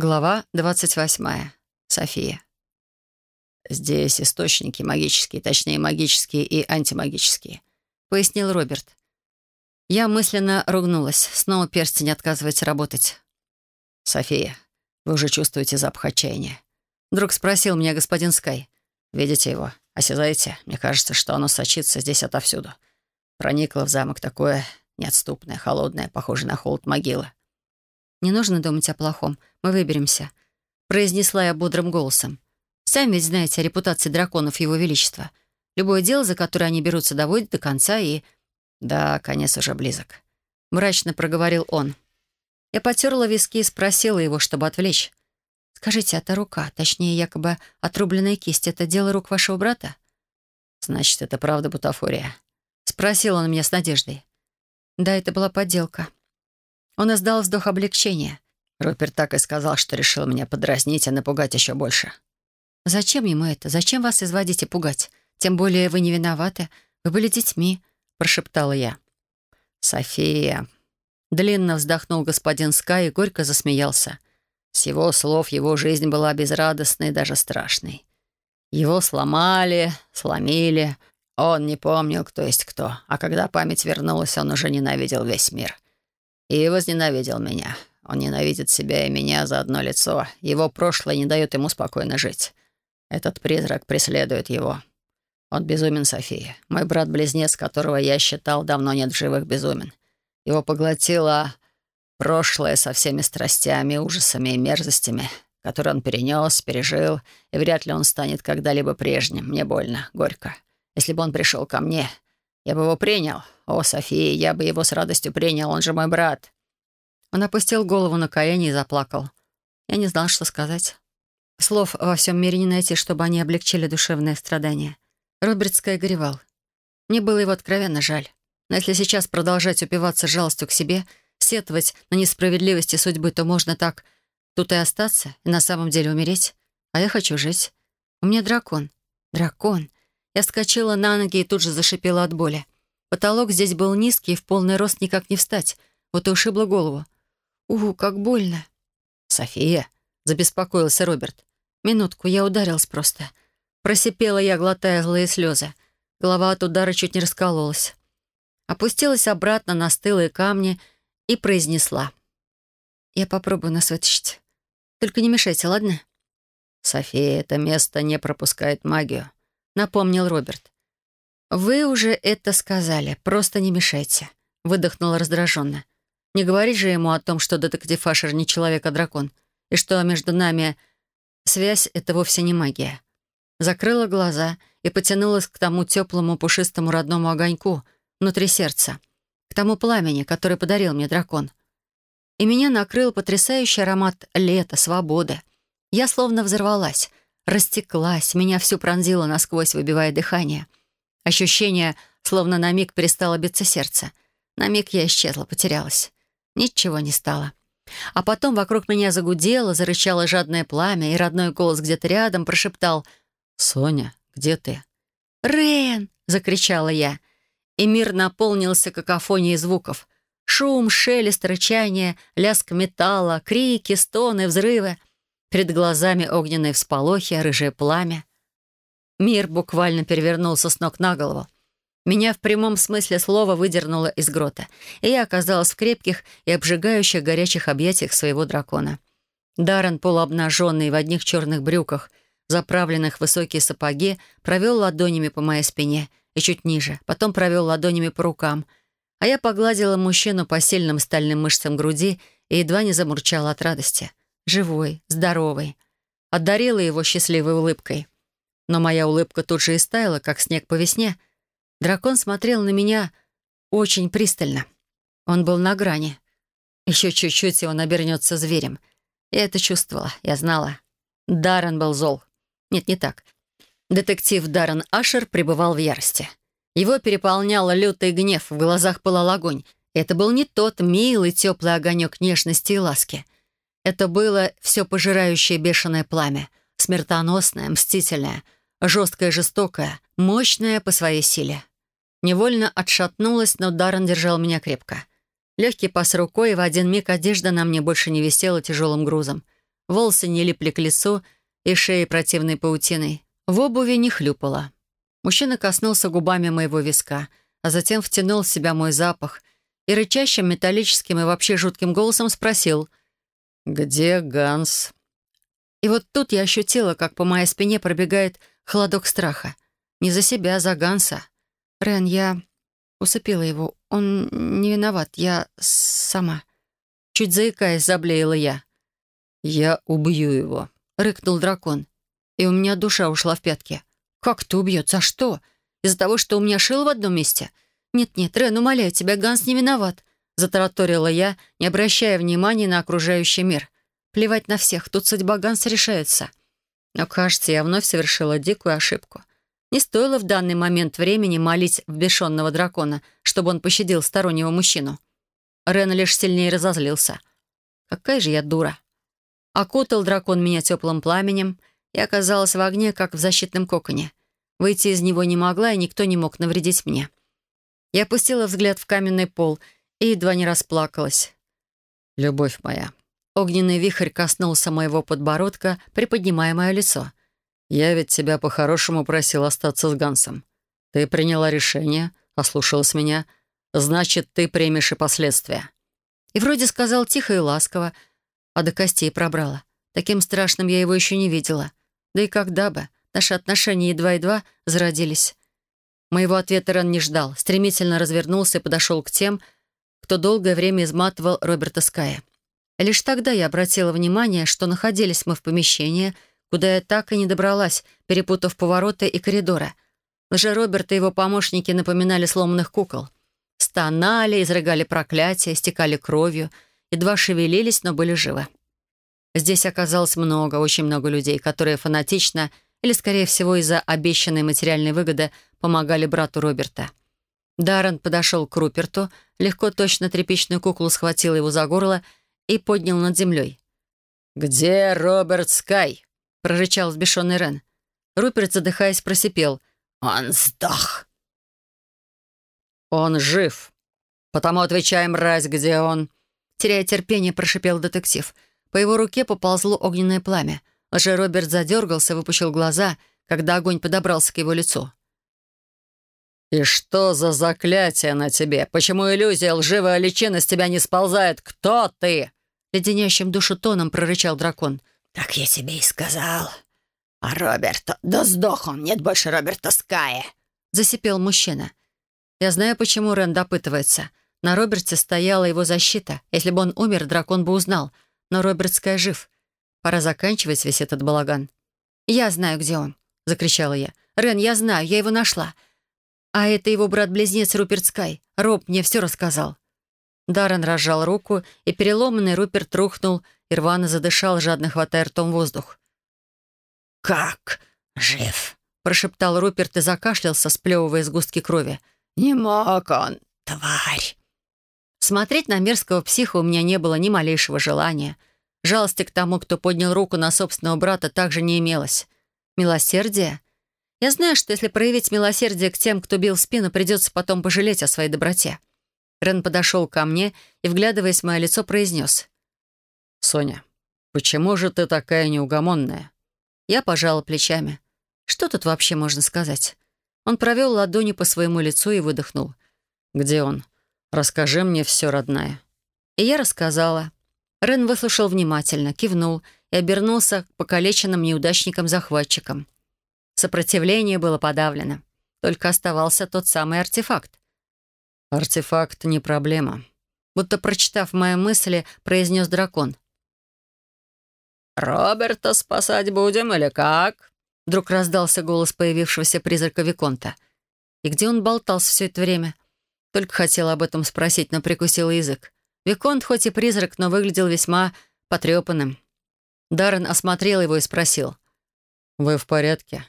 Глава 28. София. «Здесь источники магические, точнее, магические и антимагические», — пояснил Роберт. Я мысленно ругнулась. Снова перстень отказывается работать. «София, вы уже чувствуете запах отчаяния?» Вдруг спросил меня господин Скай. «Видите его? Осязаете? Мне кажется, что оно сочится здесь отовсюду. Проникло в замок такое неотступное, холодное, похоже на холод могилы. «Не нужно думать о плохом. Мы выберемся», — произнесла я бодрым голосом. «Сами ведь знаете о репутации драконов Его Величества. Любое дело, за которое они берутся, доводят до конца и...» «Да, конец уже близок», — мрачно проговорил он. Я потерла виски и спросила его, чтобы отвлечь. «Скажите, это рука, точнее, якобы отрубленная кисть, это дело рук вашего брата?» «Значит, это правда бутафория?» — спросил он меня с надеждой. «Да, это была подделка», он издал вздох облегчения. Руперт так и сказал, что решил меня подразнить и напугать еще больше. «Зачем ему это? Зачем вас изводить и пугать? Тем более вы не виноваты. Вы были детьми», — прошептала я. «София...» Длинно вздохнул господин Скай и горько засмеялся. С его слов его жизнь была безрадостной, даже страшной. Его сломали, сломили. Он не помнил, кто есть кто. А когда память вернулась, он уже ненавидел весь мир. И возненавидел меня. Он ненавидит себя и меня за одно лицо. Его прошлое не дает ему спокойно жить. Этот призрак преследует его. Он безумен, София. Мой брат-близнец, которого я считал давно нет в живых, безумен. Его поглотило прошлое со всеми страстями, ужасами и мерзостями, которые он перенес, пережил, и вряд ли он станет когда-либо прежним. Мне больно, горько. Если бы он пришел ко мне, я бы его принял. О, София, я бы его с радостью принял, он же мой брат». Он опустил голову на колени и заплакал. Я не знал, что сказать. Слов во всем мире не найти, чтобы они облегчили душевное страдание. Роберт Скай горевал. Мне было его откровенно жаль. Но если сейчас продолжать упиваться жалостью к себе, сетовать на несправедливости судьбы, то можно так тут и остаться, и на самом деле умереть. А я хочу жить. У меня дракон. Дракон. Я вскочила на ноги и тут же зашипела от боли. Потолок здесь был низкий, и в полный рост никак не встать. Вот и ушибла голову. «Угу, как больно!» «София!» — забеспокоился Роберт. «Минутку, я ударилась просто». Просипела я, глотая злые слезы. Голова от удара чуть не раскололась. Опустилась обратно на стылые камни и произнесла. «Я попробую нас вытащить. Только не мешайте, ладно?» «София, это место не пропускает магию напомнил Роберт. «Вы уже это сказали, просто не мешайте», — выдохнула раздраженно. «Не говорить же ему о том, что детектив Ашер не человек, а дракон, и что между нами связь — это вовсе не магия». Закрыла глаза и потянулась к тому теплому пушистому родному огоньку внутри сердца, к тому пламени, который подарил мне дракон. И меня накрыл потрясающий аромат лета, свободы. Я словно взорвалась, растеклась, меня всю пронзило насквозь, выбивая дыхание. Ощущение, словно на миг перестало биться сердце. На миг я исчезла, потерялась. Ничего не стало. А потом вокруг меня загудело, зарычало жадное пламя, и родной голос где-то рядом прошептал «Соня, где ты?» «Рен!» — закричала я. И мир наполнился какофонией звуков. Шум, шелест, рычание, лязг металла, крики, стоны, взрывы — Перед глазами огненные всполохи, рыжее пламя. Мир буквально перевернулся с ног на голову. Меня в прямом смысле слова выдернуло из грота, и я оказалась в крепких и обжигающих горячих объятиях своего дракона. Даррен, полуобнаженный в одних черных брюках, заправленных в высокие сапоги, провел ладонями по моей спине и чуть ниже, потом провел ладонями по рукам, а я погладила мужчину по сильным стальным мышцам груди и едва не замурчала от радости живой, здоровый. Одарила его счастливой улыбкой. Но моя улыбка тут же истаяла, как снег по весне. Дракон смотрел на меня очень пристально. Он был на грани. Еще чуть-чуть, и он обернется зверем. Я это чувствовала, я знала. Даррен был зол. Нет, не так. Детектив Даррен Ашер пребывал в ярости. Его переполнял лютый гнев, в глазах пылал огонь. Это был не тот милый, теплый огонек нежности и ласки — это было все пожирающее бешеное пламя, смертоносное, мстительное, жесткое, жестокое, мощное по своей силе. Невольно отшатнулась, но Даррен держал меня крепко. Легкий пас рукой, и в один миг одежда на мне больше не висела тяжелым грузом. волосы не липли к лицу и шеи противной паутиной. В обуви не хлюпало. Мужчина коснулся губами моего виска, а затем втянул в себя мой запах и рычащим, металлическим и вообще жутким голосом спросил «Где Ганс?» И вот тут я ощутила, как по моей спине пробегает холодок страха. Не за себя, а за Ганса. «Рен, я...» Усыпила его. «Он не виноват. Я сама». Чуть заикаясь, заблеяла я. «Я убью его», — рыкнул дракон. И у меня душа ушла в пятки. «Как ты убьет? За что? Из-за того, что у меня шил в одном месте?» «Нет-нет, Рен, умоляю тебя, Ганс не виноват», — затараторила я, не обращая внимания на окружающий мир. «Плевать на всех, тут судьба Ганса решается». Но, кажется, я вновь совершила дикую ошибку. Не стоило в данный момент времени молить в бешенного дракона, чтобы он пощадил стороннего мужчину. Рен лишь сильнее разозлился. «Какая же я дура!» Окутал дракон меня теплым пламенем и оказалась в огне, как в защитном коконе. Выйти из него не могла, и никто не мог навредить мне. Я опустила взгляд в каменный пол и едва не расплакалась. «Любовь моя». Огненный вихрь коснулся моего подбородка, приподнимая мое лицо. «Я ведь тебя по-хорошему просил остаться с Гансом. Ты приняла решение, послушалась меня. Значит, ты примешь и последствия». И вроде сказал тихо и ласково, а до костей пробрала. Таким страшным я его еще не видела. Да и когда бы. Наши отношения едва-едва зародились. Моего ответа Рен не ждал, стремительно развернулся и подошел к тем, кто долгое время изматывал Роберта Ская. Лишь тогда я обратила внимание, что находились мы в помещении, куда я так и не добралась, перепутав повороты и коридоры. Лже Роберт и его помощники напоминали сломанных кукол. Стонали, изрыгали проклятия, стекали кровью, едва шевелились, но были живы. Здесь оказалось много, очень много людей, которые фанатично или, скорее всего, из-за обещанной материальной выгоды помогали брату Роберта. Даррен подошел к Руперту, легко точно тряпичную куклу схватил его за горло и поднял над землей. «Где Роберт Скай?» — прорычал взбешенный Рен. Руперт, задыхаясь, просипел. «Он сдох!» «Он жив. Потому отвечаем, мразь, где он?» Теряя терпение, прошипел детектив. По его руке поползло огненное пламя. Лже Роберт задергался, выпучил глаза, когда огонь подобрался к его лицу. «И что за заклятие на тебе? Почему иллюзия лживая личина с тебя не сползает? Кто ты?» Леденящим душу тоном прорычал дракон. «Так я тебе и сказал. А Роберта... Да сдох он, нет больше Роберта Ская!» Засипел мужчина. Я знаю, почему Рен допытывается. На Роберте стояла его защита. Если бы он умер, дракон бы узнал. Но Роберт Скай жив. Пора заканчивать весь этот балаган. «Я знаю, где он», — закричала я. «Рен, я знаю, я его нашла. А это его брат-близнец Руперт Скай. Роб мне все рассказал». Даррен разжал руку, и переломанный Руперт рухнул и рвано задышал, жадно хватая ртом воздух. «Как? Жив?» — прошептал Руперт и закашлялся, сплевывая сгустки крови. «Не мог он, тварь!» Смотреть на мерзкого психа у меня не было ни малейшего желания — Жалости к тому, кто поднял руку на собственного брата, также не имелось. Милосердие? Я знаю, что если проявить милосердие к тем, кто бил в спину, придется потом пожалеть о своей доброте. Рен подошел ко мне и, вглядываясь в мое лицо, произнес. «Соня, почему же ты такая неугомонная?» Я пожала плечами. Что тут вообще можно сказать? Он провел ладонью по своему лицу и выдохнул. «Где он? Расскажи мне все, родная». И я рассказала. Рен выслушал внимательно, кивнул и обернулся к покалеченным неудачникам-захватчикам. Сопротивление было подавлено. Только оставался тот самый артефакт. «Артефакт не проблема», будто прочитав мои мысли, произнес дракон. «Роберта спасать будем или как?» Вдруг раздался голос появившегося призрака Виконта. И где он болтался все это время? Только хотела об этом спросить, но прикусила язык. Виконт хоть и призрак, но выглядел весьма потрепанным. Даррен осмотрел его и спросил. «Вы в порядке?»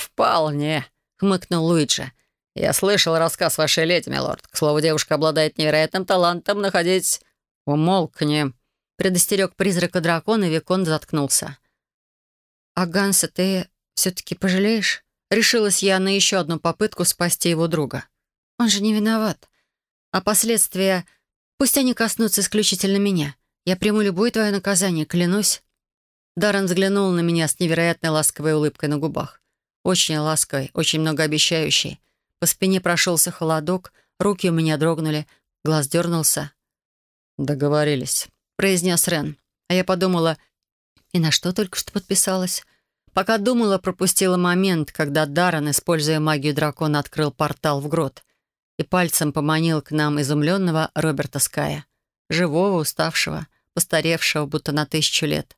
«Вполне», — хмыкнул Луиджи. «Я слышал рассказ вашей леди, милорд. К слову, девушка обладает невероятным талантом находить...» «Умолкни», — предостерег призрака дракона, и Виконт заткнулся. «А Ганса ты все-таки пожалеешь?» Решилась я на еще одну попытку спасти его друга. «Он же не виноват. А последствия Пусть они коснутся исключительно меня. Я приму любое твое наказание, клянусь». Даррен взглянул на меня с невероятной ласковой улыбкой на губах. Очень ласковой, очень многообещающей. По спине прошелся холодок, руки у меня дрогнули, глаз дернулся. «Договорились», — произнес Рен. А я подумала, и на что только что подписалась? Пока думала, пропустила момент, когда Даррен, используя магию дракона, открыл портал в грот и пальцем поманил к нам изумленного Роберта Ская, живого, уставшего, постаревшего, будто на тысячу лет.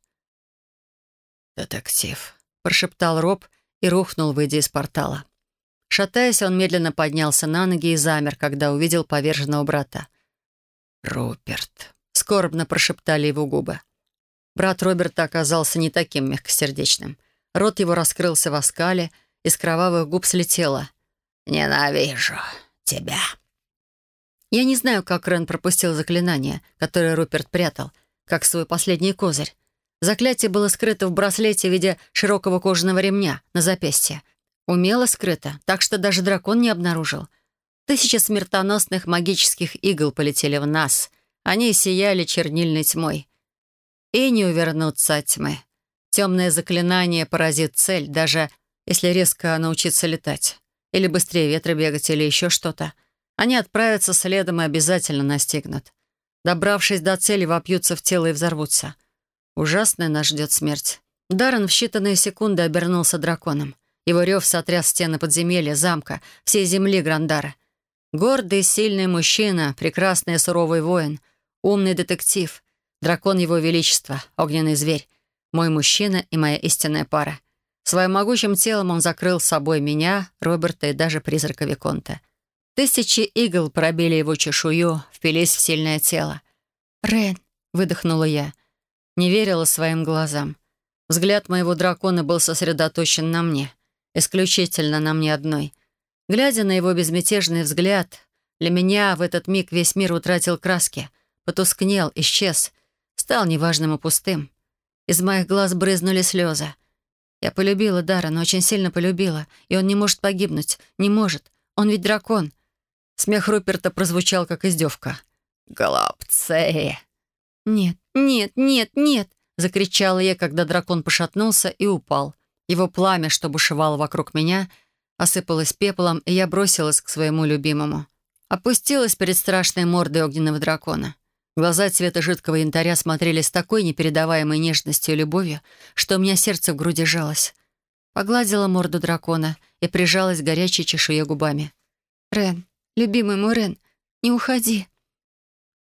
«Детектив», — прошептал Роб и рухнул, выйдя из портала. Шатаясь, он медленно поднялся на ноги и замер, когда увидел поверженного брата. «Руперт», — скорбно прошептали его губы. Брат Роберта оказался не таким мягкосердечным. Рот его раскрылся в оскале, из кровавых губ слетело. «Ненавижу тебя». Я не знаю, как Рен пропустил заклинание, которое Руперт прятал, как свой последний козырь. Заклятие было скрыто в браслете в виде широкого кожаного ремня на запястье. Умело скрыто, так что даже дракон не обнаружил. Тысячи смертоносных магических игл полетели в нас. Они сияли чернильной тьмой и не увернуться от тьмы. Темное заклинание поразит цель, даже если резко научиться летать. Или быстрее ветра бегать, или еще что-то. Они отправятся следом и обязательно настигнут. Добравшись до цели, вопьются в тело и взорвутся. Ужасная нас ждет смерть. Даррен в считанные секунды обернулся драконом. Его рев сотряс стены подземелья, замка, всей земли Грандара. Гордый, сильный мужчина, прекрасный суровый воин, умный детектив — Дракон Его Величества, огненный зверь, мой мужчина и моя истинная пара. Своим могучим телом он закрыл собой меня, Роберта и даже призрака Виконта. Тысячи игл пробили его чешую, впились в сильное тело. «Рен!» — выдохнула я. Не верила своим глазам. Взгляд моего дракона был сосредоточен на мне. Исключительно на мне одной. Глядя на его безмятежный взгляд, для меня в этот миг весь мир утратил краски, потускнел, исчез — стал неважным и пустым. Из моих глаз брызнули слезы. Я полюбила Даррена, очень сильно полюбила, и он не может погибнуть, не может. Он ведь дракон. Смех Руперта прозвучал, как издевка. «Голубцы!» «Нет, нет, нет, нет!» — закричала я, когда дракон пошатнулся и упал. Его пламя, что бушевало вокруг меня, осыпалось пеплом, и я бросилась к своему любимому. Опустилась перед страшной мордой огненного дракона. Глаза цвета жидкого янтаря смотрели с такой непередаваемой нежностью и любовью, что у меня сердце в груди жалось. Погладила морду дракона и прижалась к горячей чешуе губами. «Рен, любимый мой Рен, не уходи!»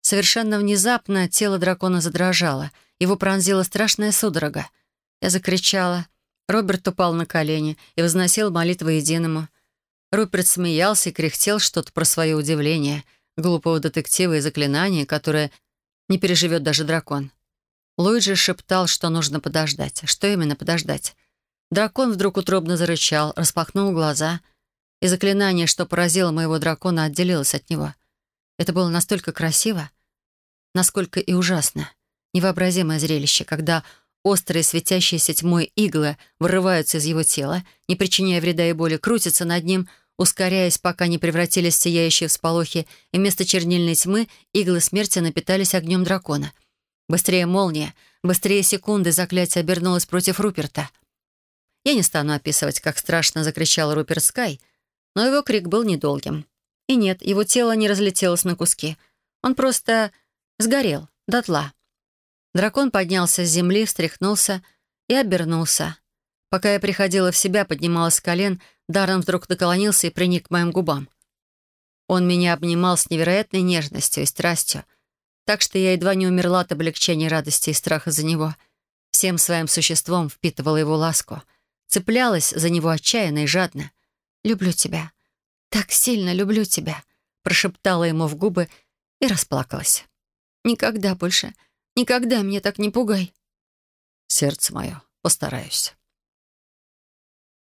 Совершенно внезапно тело дракона задрожало. Его пронзила страшная судорога. Я закричала. Роберт упал на колени и возносил молитву единому. Руперт смеялся и кряхтел что-то про свое удивление — глупого детектива и заклинания, которое не переживет даже дракон. Луиджи шептал, что нужно подождать. Что именно подождать? Дракон вдруг утробно зарычал, распахнул глаза, и заклинание, что поразило моего дракона, отделилось от него. Это было настолько красиво, насколько и ужасно. Невообразимое зрелище, когда острые светящиеся тьмой иглы вырываются из его тела, не причиняя вреда и боли, крутятся над ним — ускоряясь, пока не превратились в сияющие всполохи, и вместо чернильной тьмы иглы смерти напитались огнем дракона. Быстрее молния, быстрее секунды заклятие обернулось против Руперта. Я не стану описывать, как страшно закричал Руперт Скай, но его крик был недолгим. И нет, его тело не разлетелось на куски. Он просто сгорел, дотла. Дракон поднялся с земли, встряхнулся и обернулся. Пока я приходила в себя, поднималась с колен — Даррен вдруг наклонился и приник к моим губам. Он меня обнимал с невероятной нежностью и страстью, так что я едва не умерла от облегчения, радости и страха за него. Всем своим существом впитывала его ласку, цеплялась за него отчаянно и жадно. «Люблю тебя. Так сильно люблю тебя», прошептала ему в губы и расплакалась. «Никогда больше, никогда меня так не пугай». «Сердце мое, постараюсь».